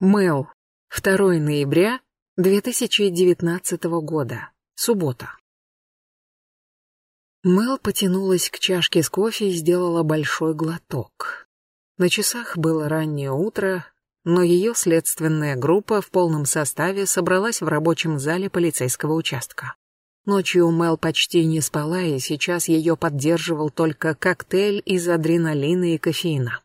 Мэл. 2 ноября 2019 года. Суббота. Мэл потянулась к чашке с кофе и сделала большой глоток. На часах было раннее утро, но ее следственная группа в полном составе собралась в рабочем зале полицейского участка. Ночью Мэл почти не спала, и сейчас ее поддерживал только коктейль из адреналина и кофеина.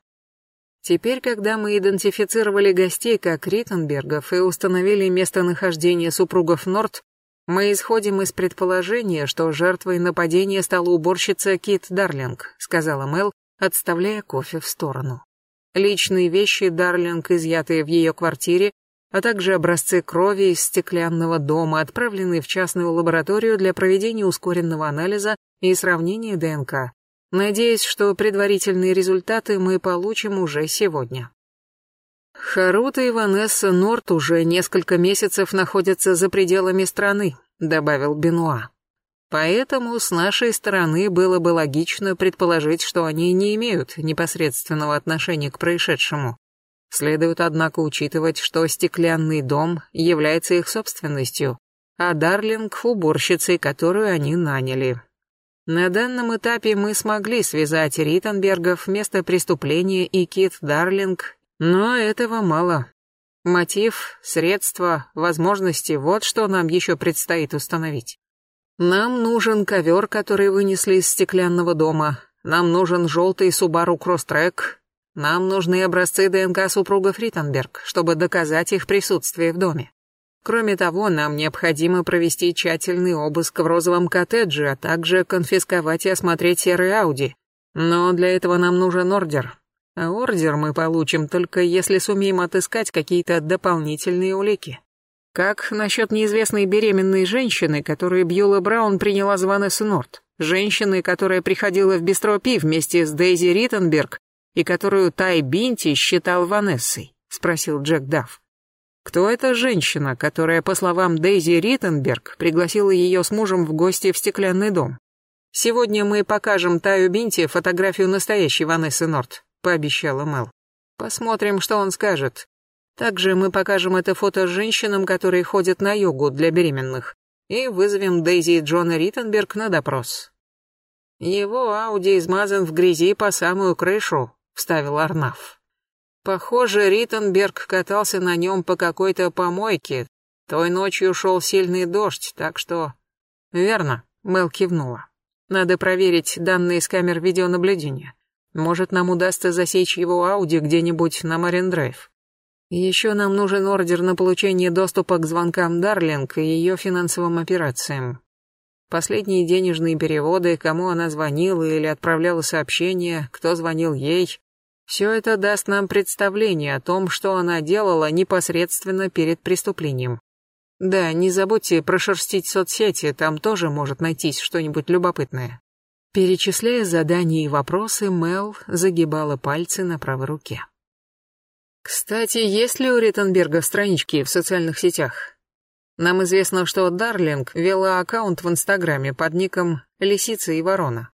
Теперь, когда мы идентифицировали гостей как Риттенбергов и установили местонахождение супругов Норт, мы исходим из предположения, что жертвой нападения стала уборщица Кит Дарлинг, сказала Мел, отставляя кофе в сторону. Личные вещи Дарлинг, изъятые в ее квартире, а также образцы крови из стеклянного дома, отправленные в частную лабораторию для проведения ускоренного анализа и сравнения ДНК, Надеюсь, что предварительные результаты мы получим уже сегодня. Харута и Ванесса Норт уже несколько месяцев находятся за пределами страны, добавил Бенуа. Поэтому с нашей стороны было бы логично предположить, что они не имеют непосредственного отношения к происшедшему. Следует, однако, учитывать, что стеклянный дом является их собственностью, а Дарлинг — уборщицей, которую они наняли. На данном этапе мы смогли связать Риттенбергов, место преступления и Кит Дарлинг, но этого мало. Мотив, средства, возможности — вот что нам еще предстоит установить. Нам нужен ковер, который вынесли из стеклянного дома. Нам нужен желтый Subaru Crosstrek. Нам нужны образцы ДНК супругов Риттенберг, чтобы доказать их присутствие в доме. Кроме того, нам необходимо провести тщательный обыск в розовом коттедже, а также конфисковать и осмотреть серый Ауди. Но для этого нам нужен ордер. А ордер мы получим только если сумеем отыскать какие-то дополнительные улики. Как насчет неизвестной беременной женщины, которую Бьюла Браун приняла за Ванессу Норт? Женщины, которая приходила в бистро Пи вместе с Дейзи Риттенберг и которую Тай Бинти считал Ванессой? Спросил Джек Дафф. Кто эта женщина, которая, по словам Дейзи Риттенберг, пригласила ее с мужем в гости в стеклянный дом? Сегодня мы покажем Таю Бинти фотографию настоящей Ванессы Норт, пообещала Мел. Посмотрим, что он скажет. Также мы покажем это фото женщинам, которые ходят на йогу для беременных, и вызовем Дейзи и Джона Риттенберг на допрос. Его Ауди измазан в грязи по самую крышу, вставил Арнаф. Похоже, Риттенберг катался на нем по какой-то помойке. Той ночью шел сильный дождь, так что... Верно, Мел кивнула. Надо проверить данные с камер видеонаблюдения. Может, нам удастся засечь его Ауди где-нибудь на Марин-Драйв. Еще нам нужен ордер на получение доступа к звонкам Дарлинг и ее финансовым операциям. Последние денежные переводы, кому она звонила или отправляла сообщения, кто звонил ей, все это даст нам представление о том, что она делала непосредственно перед преступлением. Да, не забудьте прошерстить соцсети, там тоже может найтись что-нибудь любопытное. Перечисляя задания и вопросы, Мел загибала пальцы на правой руке. Кстати, есть ли у Риттенберга странички в социальных сетях? Нам известно, что Дарлинг вела аккаунт в Инстаграме под ником «Лисица и ворона».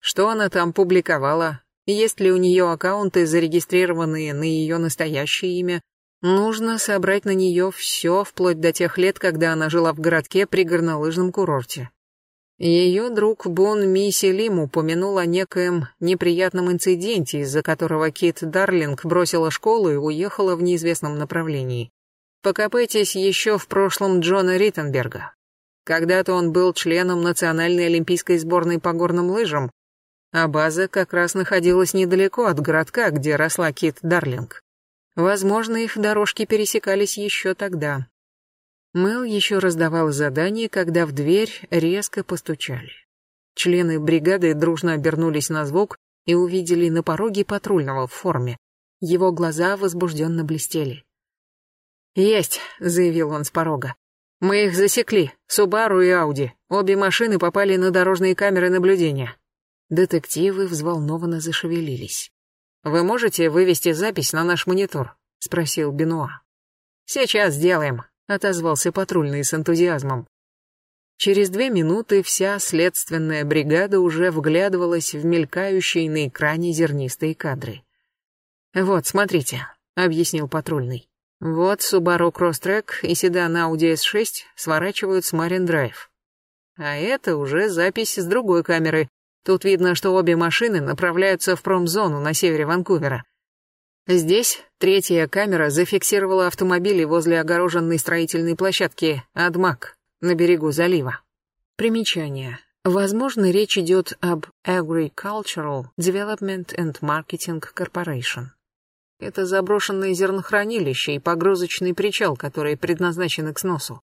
Что она там публиковала, есть ли у нее аккаунты, зарегистрированные на ее настоящее имя? Нужно собрать на нее все, вплоть до тех лет, когда она жила в городке при горнолыжном курорте. Ее друг Бон Мисси Лим упомянул о некоем неприятном инциденте, из-за которого Кит Дарлинг бросила школу и уехала в неизвестном направлении. Покопайтесь еще в прошлом Джона Риттенберга. Когда-то он был членом Национальной олимпийской сборной по горным лыжам, а база как раз находилась недалеко от городка, где росла Кит Дарлинг. Возможно, их дорожки пересекались еще тогда. Мэл еще раздавал задание, когда в дверь резко постучали. Члены бригады дружно обернулись на звук и увидели на пороге патрульного в форме. Его глаза возбужденно блестели. «Есть», — заявил он с порога. «Мы их засекли, Субару и Ауди. Обе машины попали на дорожные камеры наблюдения. Детективы взволнованно зашевелились. «Вы можете вывести запись на наш монитор?» — спросил Бенуа. «Сейчас сделаем», — отозвался патрульный с энтузиазмом. Через две минуты вся следственная бригада уже вглядывалась в мелькающие на экране зернистые кадры. «Вот, смотрите», — объяснил патрульный. Вот Subaru Crosstrek и седан Audi S6 сворачивают с Марин Драйв. А это уже запись с другой камеры. Тут видно, что обе машины направляются в промзону на севере Ванкувера. Здесь третья камера зафиксировала автомобили возле огороженной строительной площадки Адмак на берегу залива. Примечание. Возможно, речь идет об Agricultural Development and Marketing Corporation. Это заброшенное зернохранилище и погрузочный причал, которые предназначены к сносу.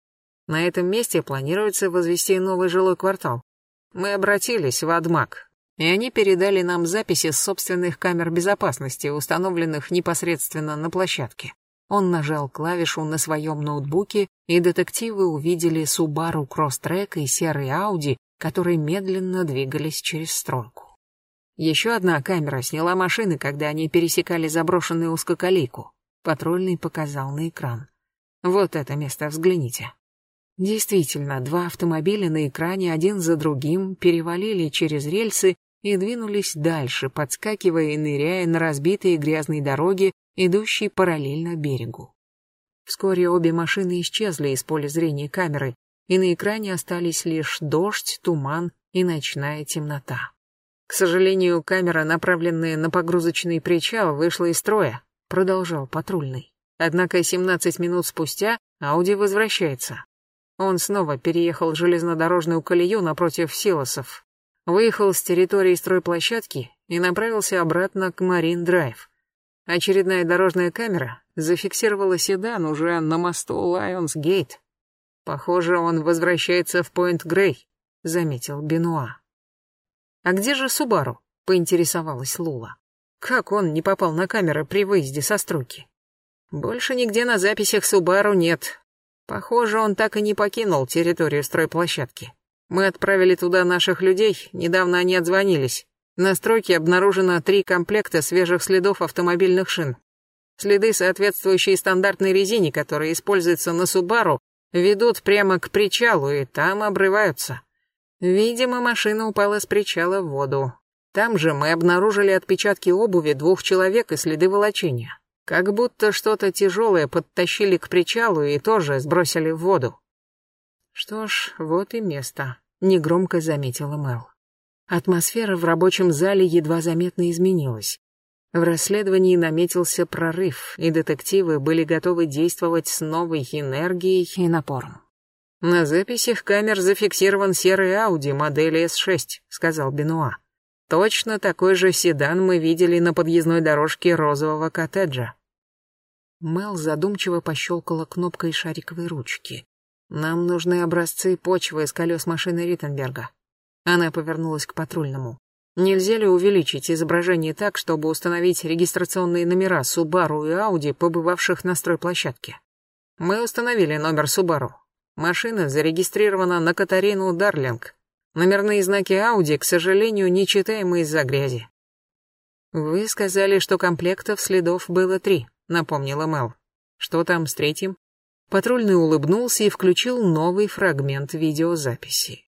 На этом месте планируется возвести новый жилой квартал. Мы обратились в Адмак, и они передали нам записи с собственных камер безопасности, установленных непосредственно на площадке. Он нажал клавишу на своем ноутбуке, и детективы увидели Subaru Crosstrek и серый Audi, которые медленно двигались через стройку. Еще одна камера сняла машины, когда они пересекали заброшенную узкоколейку. Патрульный показал на экран. Вот это место, взгляните. Действительно, два автомобиля на экране один за другим перевалили через рельсы и двинулись дальше, подскакивая и ныряя на разбитые грязные дороги, идущие параллельно берегу. Вскоре обе машины исчезли из поля зрения камеры, и на экране остались лишь дождь, туман и ночная темнота. К сожалению, камера, направленная на погрузочный причал, вышла из строя, продолжал патрульный. Однако 17 минут спустя Ауди возвращается. Он снова переехал железнодорожную колею напротив Силосов, выехал с территории стройплощадки и направился обратно к Марин-Драйв. Очередная дорожная камера зафиксировала седан уже на мосту Лайонс-Гейт, Похоже, он возвращается в Пойнт-Грей, заметил Бенуа. А где же Субару? поинтересовалась Лула. Как он не попал на камеры при выезде со стройки? Больше нигде на записях Субару нет. Похоже, он так и не покинул территорию стройплощадки. Мы отправили туда наших людей, недавно они отзвонились. На стройке обнаружено три комплекта свежих следов автомобильных шин. Следы, соответствующие стандартной резине, которая используется на Субару, ведут прямо к причалу и там обрываются. Видимо, машина упала с причала в воду. Там же мы обнаружили отпечатки обуви двух человек и следы волочения. Как будто что-то тяжелое подтащили к причалу и тоже сбросили в воду. Что ж, вот и место, негромко заметила Мэл. Атмосфера в рабочем зале едва заметно изменилась. В расследовании наметился прорыв, и детективы были готовы действовать с новой энергией и напором. «На записях камер зафиксирован серый Ауди модели S6», — сказал Бенуа. «Точно такой же седан мы видели на подъездной дорожке розового коттеджа». Мел задумчиво пощелкала кнопкой шариковой ручки. «Нам нужны образцы почвы из колес машины Риттенберга». Она повернулась к патрульному. Нельзя ли увеличить изображение так, чтобы установить регистрационные номера Subaru и Audi, побывавших на стройплощадке? Мы установили номер Subaru. Машина зарегистрирована на Катарину Дарлинг. Номерные знаки Audi, к сожалению, нечитаемы из-за грязи. Вы сказали, что комплектов следов было три, напомнила Мел. Что там с третьим? Патрульный улыбнулся и включил новый фрагмент видеозаписи.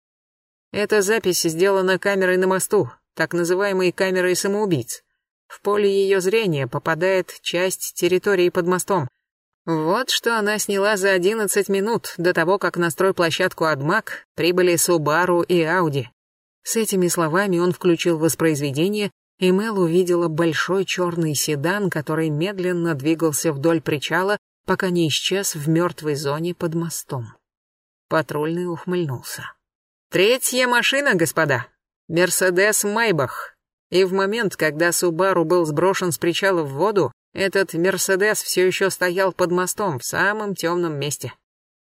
Эта запись сделана камерой на мосту, так называемой камерой самоубийц. В поле ее зрения попадает часть территории под мостом. Вот что она сняла за 11 минут до того, как на стройплощадку Адмак прибыли Субару и Ауди. С этими словами он включил воспроизведение, и Мел увидела большой черный седан, который медленно двигался вдоль причала, пока не исчез в мертвой зоне под мостом. Патрульный ухмыльнулся. «Третья машина, господа!» Мерседес Майбах. И в момент, когда Субару был сброшен с причала в воду, этот Мерседес все еще стоял под мостом в самом темном месте.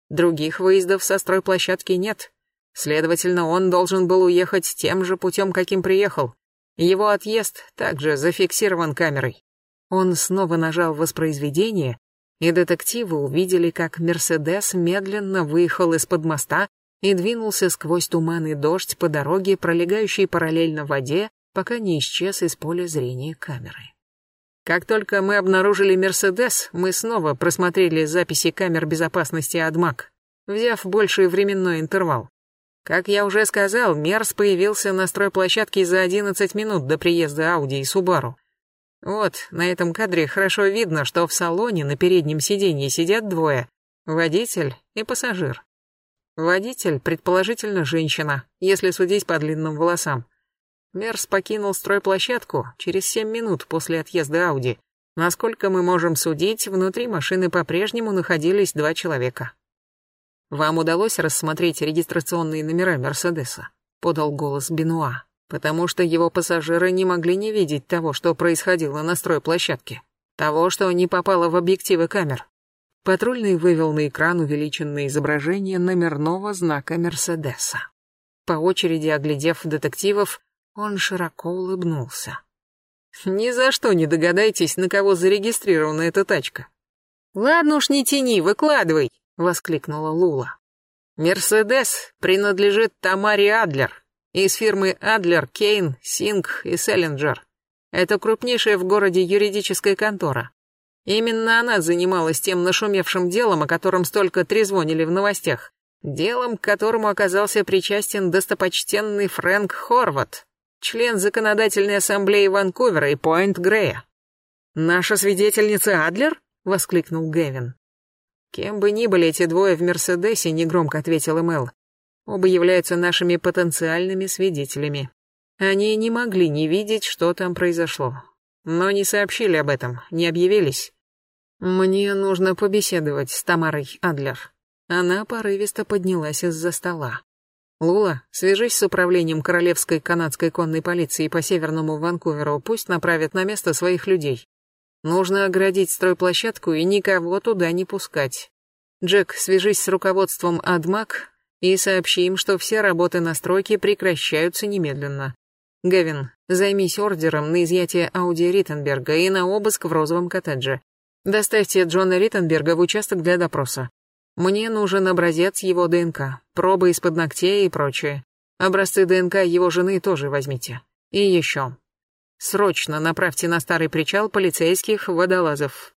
Других выездов со стройплощадки нет. Следовательно, он должен был уехать тем же путем, каким приехал. Его отъезд также зафиксирован камерой. Он снова нажал воспроизведение, и детективы увидели, как Мерседес медленно выехал из-под моста и двинулся сквозь туман и дождь по дороге, пролегающей параллельно воде, пока не исчез из поля зрения камеры. Как только мы обнаружили «Мерседес», мы снова просмотрели записи камер безопасности «Адмак», взяв больший временной интервал. Как я уже сказал, Мерс появился на стройплощадке за 11 минут до приезда Ауди и Субару. Вот, на этом кадре хорошо видно, что в салоне на переднем сиденье сидят двое. Водитель и пассажир. Водитель, предположительно, женщина, если судить по длинным волосам. Мерс покинул стройплощадку через семь минут после отъезда Ауди. Насколько мы можем судить, внутри машины по-прежнему находились два человека. «Вам удалось рассмотреть регистрационные номера Мерседеса?» — подал голос Бенуа потому что его пассажиры не могли не видеть того, что происходило на стройплощадке, того, что не попало в объективы камер. Патрульный вывел на экран увеличенное изображение номерного знака Мерседеса. По очереди оглядев детективов, он широко улыбнулся. «Ни за что не догадайтесь, на кого зарегистрирована эта тачка». «Ладно уж не тяни, выкладывай!» — воскликнула Лула. «Мерседес принадлежит Тамаре Адлер, из фирмы Адлер, Кейн, Синг и Селлинджер. Это крупнейшая в городе юридическая контора. Именно она занималась тем нашумевшим делом, о котором столько трезвонили в новостях. Делом, к которому оказался причастен достопочтенный Фрэнк Хорват, член законодательной ассамблеи Ванкувера и Пойнт-Грея. «Наша свидетельница Адлер?» — воскликнул Гэвин. «Кем бы ни были эти двое в Мерседесе», — негромко ответил Мэл, Оба являются нашими потенциальными свидетелями. Они не могли не видеть, что там произошло. Но не сообщили об этом, не объявились. Мне нужно побеседовать с Тамарой Адлер. Она порывисто поднялась из-за стола. Лула, свяжись с управлением Королевской канадской конной полиции по северному Ванкуверу, пусть направят на место своих людей. Нужно оградить стройплощадку и никого туда не пускать. Джек, свяжись с руководством Адмак и сообщи им, что все работы на стройке прекращаются немедленно. Гевин, займись ордером на изъятие Ауди Риттенберга и на обыск в розовом коттедже. Доставьте Джона Риттенберга в участок для допроса. Мне нужен образец его ДНК, пробы из-под ногтей и прочее. Образцы ДНК его жены тоже возьмите. И еще. Срочно направьте на старый причал полицейских водолазов.